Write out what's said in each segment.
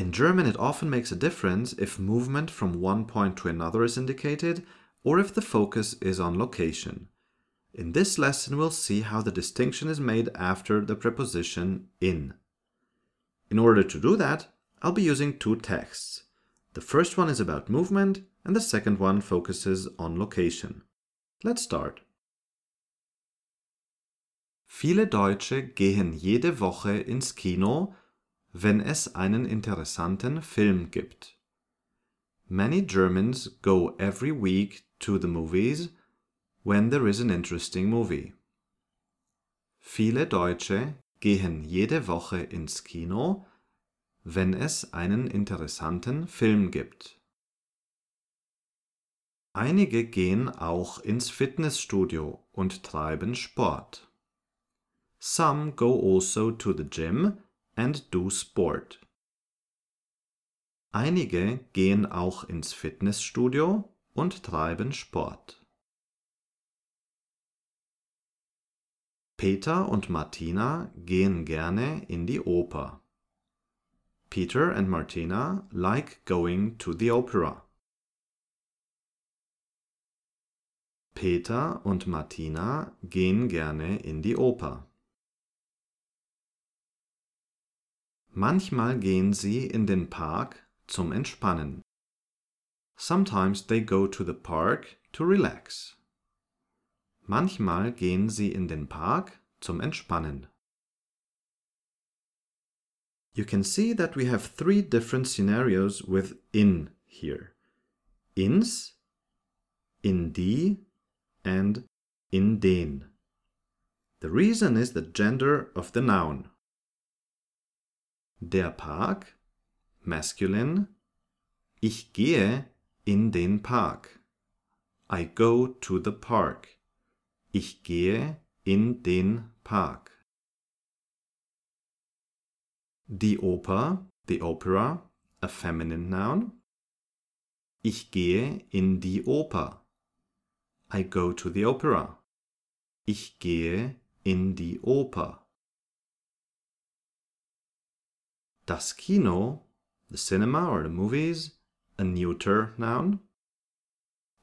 In German, it often makes a difference if movement from one point to another is indicated or if the focus is on location. In this lesson, we'll see how the distinction is made after the preposition in. In order to do that, I'll be using two texts. The first one is about movement and the second one focuses on location. Let's start. Viele Deutsche gehen jede Woche ins Kino, wenn es einen interessanten Film gibt. Many Germans go every week to the movies when there is an interesting movie. Viele Deutsche gehen jede Woche ins Kino, wenn es einen interessanten Film gibt. Einige gehen auch ins Fitnessstudio und treiben Sport. Some go also to the gym and do sport. Einige gehen auch ins Fitnessstudio und treiben Sport. Peter und Martina gehen gerne in die Oper. Peter and Martina like going to the opera. Peter und Martina gehen gerne in die Oper. Manchmal gehen sie in den Park zum Entspannen. Sometimes they go to the park to relax. Manchmal gehen sie in den Park zum Entspannen. You can see that we have three different scenarios with in here. Ins, in die, and in den. The reason is the gender of the noun. Der Park, masculine. Ich gehe in den Park. I go to the park. Ich gehe in den Park. Die Oper, the opera, a feminine noun. Ich gehe in die Oper. I go to the opera. Ich gehe in die Oper. Das Kino, the cinema or the movies, a neuter noun.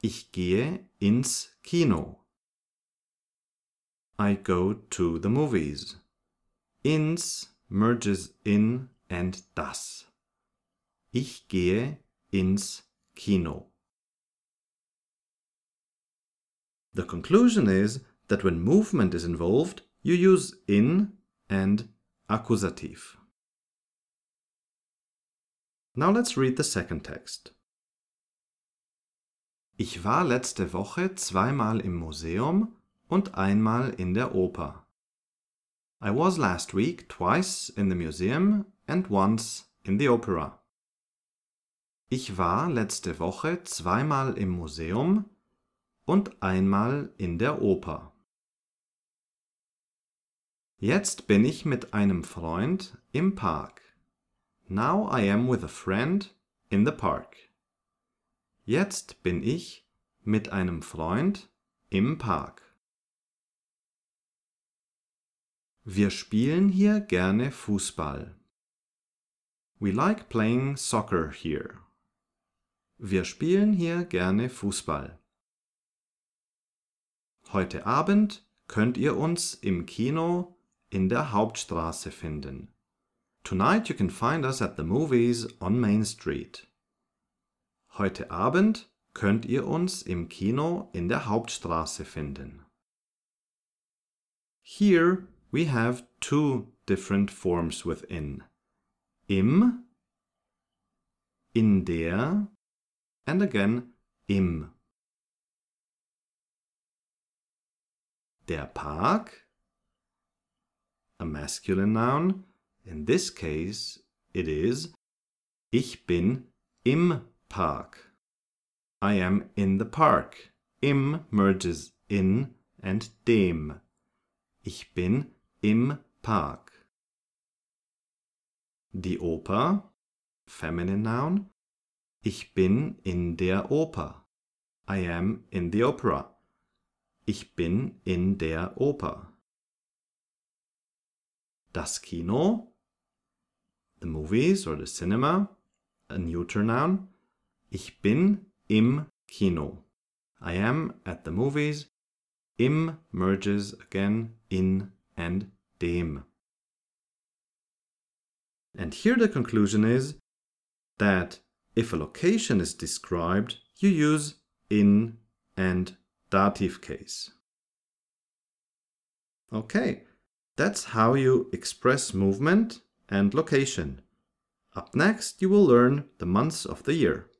Ich gehe ins Kino. I go to the movies. Ins merges in and das. Ich gehe ins Kino. The conclusion is that when movement is involved, you use in and accusative. Now let's read the second text. Ich war letzte Woche zweimal im Museum und einmal in der Oper. I was last week twice in the museum and once in the opera. Ich war letzte Woche zweimal im Museum und einmal in der Oper. Jetzt bin ich mit einem Freund im Park. Now I am with a friend in the park. Jetzt bin ich mit einem Freund im Park. Wir spielen hier gerne Fußball. We like playing soccer here. Wir spielen hier gerne Fußball. Heute Abend könnt ihr uns im Kino in der Hauptstraße finden. Tonight you can find us at the movies on Main Street. Heute Abend könnt ihr uns im Kino in der Hauptstraße finden. Here we have two different forms within. Im, in der, and again im. Der Park, a masculine noun. In this case, it is Ich bin im Park. I am in the park. Im merges in and dem. Ich bin im Park. Die Oper, feminine noun. Ich bin in der Oper. I am in the opera. Ich bin in der Oper. Das Kino, the movies or the cinema, a neuter noun. Ich bin im Kino. I am at the movies. Im merges again in and dem. And here the conclusion is that if a location is described, you use in and dative case. Okay, that's how you express movement and location. Up next, you will learn the months of the year.